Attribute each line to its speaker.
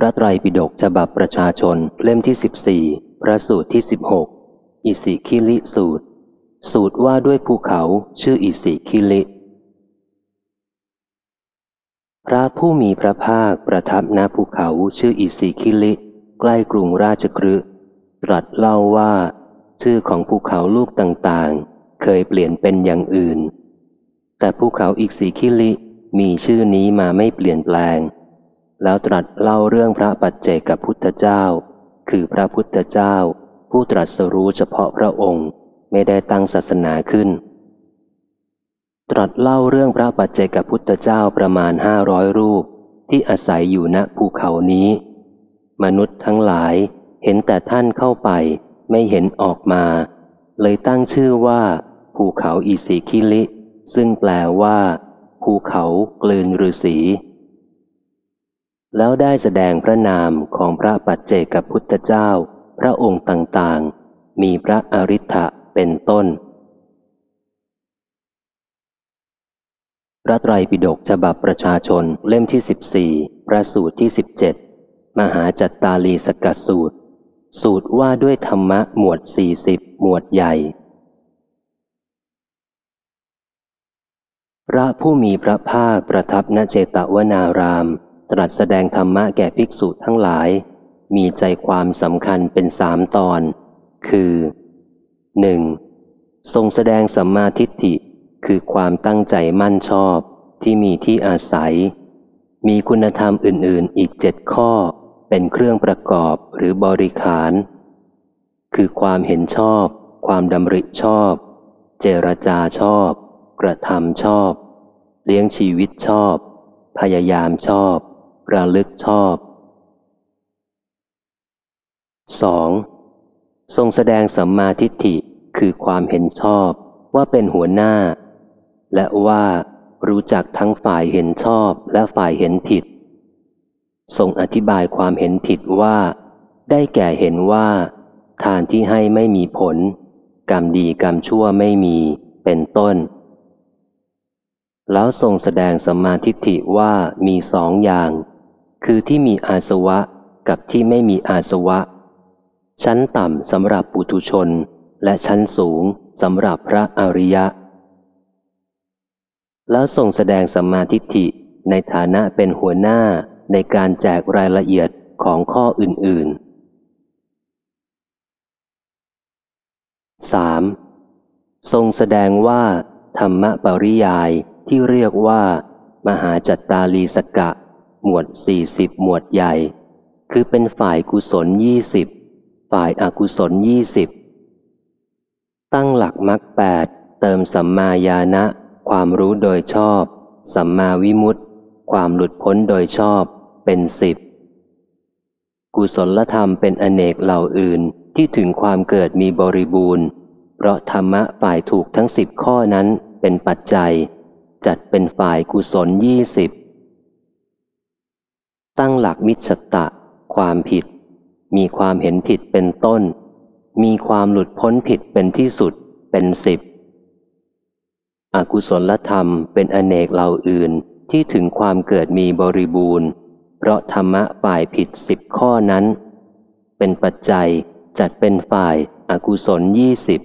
Speaker 1: พระไตรปิฎกฉบับประชาชนเล่มที่สิบสี่พระสูตรที่สิบหกอิสิคิลิสูตร สูตรว่าด้วยภูเขาชื่ออิสิคิลิ พระผู้มีพระภาคประทับณภูเขาชื่ออิสิคิลิ ใกล้กรุงราชกฤห์ตรัสเล่าว่า ชื่อของภูเขาลูกต่างๆ เคยเปลี่ยนเป็นอย่างอื่น แต่ภูเขาอิสิคิลิมีชื่อนี้มาไม่เปลี่ยนแปลง แล้วตรัสเล่าเรื่องพระปัจเจกับพุทธเจ้า คือพระพุทธเจ้า ผู้ตรัสรู้เฉพาะพระองค์ไม่ได้ตั้งศาสนาขึ้น ตรัสเล่าเรื่องพระปัจเจกพุทธเจ้าประมาณห้าร้อยรูป ที่อาศัยอยู่ณภูเขานี้ มนุษย์ทั้งหลายเห็นแต่ท่านเข้าไปไม่เห็นออกมา เลยตั้งชื่อว่า ภูเขาอีสีคิลิ ซึ่งแปลว่า ภูเขากลืนฤาษี แล้วได้แสดงพระนามของพระปัจเจกพุทธเจ้า พระองค์ต่างๆ มีพระอริ t ะเป็นต้น พระไตรปิฎกฉบับประชาชนเล่มที่ 14 พระสูตรที่ 17 มหาจัตตาลีสกัดสูตร สูตรว่าด้วยธรรมะหมวด 40 หมวดใหญ่ พระผู้มีพระภาคประทับณเจตวนาราม ตรัสแสดงธรรมะแก่ภิกษุทั้งหลาย มีใจความสำคัญเป็นสามตอน คือ 1. ทรงแสดงสัมมาทิฏฐิ คือความตั้งใจมั่นชอบที่มีที่อาศัย มีคุณธรรมอื่น ๆ อีกเจ็ดข้อ เป็นเครื่องประกอบหรือบริขาร คือความเห็นชอบ ความดำริชอบ เจรจาชอบ กระทำชอบ เลี้ยงชีวิตชอบ พยายามชอบ ระลึกชอบ 2. ทรงแสดงสัมมาทิฏฐิคือความเห็นชอบว่าเป็นหัวหน้า และว่ารู้จักทั้งฝ่ายเห็นชอบและฝ่ายเห็นผิด ทรงอธิบายความเห็นผิดว่า ได้แก่เห็นว่า ทานที่ให้ไม่มีผล กรรมดีกรรมชั่วไม่มีเป็นต้น แล้วทรงแสดงสัมมาทิฏฐิว่ามีสองอย่าง คือที่มีอาสวะกับที่ไม่มีอาสวะ ชั้นต่ำสำหรับปุถุชน และชั้นสูงสำหรับพระอริยะ แล้วทรงแสดงสัมมาทิฏฐิในฐานะเป็นหัวหน้าในการแจกรายละเอียดของข้ออื่น ๆ 3. ทรงแสดงว่า ธรรมปริยายที่เรียกว่า มหาจัตตาลีสกะ หมวดสี่สิบหมวดใหญ่ คือเป็นฝ่ายกุศลยี่สิบฝ่ายอากุศลยี่สิบตั้งหลักมรรคแปดเติมสัมมาญาณะ ความรู้โดยชอบ สัมมาวิมุตติ ความหลุดพ้นโดยชอบเป็นสิบกุศลธรรมเป็นอเนกเหล่าอื่นที่ถึงความเกิดมีบริบูรณ์ เพราะธรรมะฝ่ายถูกทั้งสิบข้อนั้นเป็นปัจจัย จัดเป็นฝ่ายกุศลยี่สิบ ตั้งหลักมิจฉตะ ความผิด มีความเห็นผิดเป็นต้น มีความหลุดพ้นผิดเป็นที่สุดเป็นสิบอกุศลธรรมเป็นอเนกเหล่าอื่นที่ถึงความเกิดมีบริบูรณ์ เพราะธรรมะฝ่ายผิดสิบข้อนั้น เป็นปัจจัยจัดเป็นฝ่ายอากุศลยี่สิบ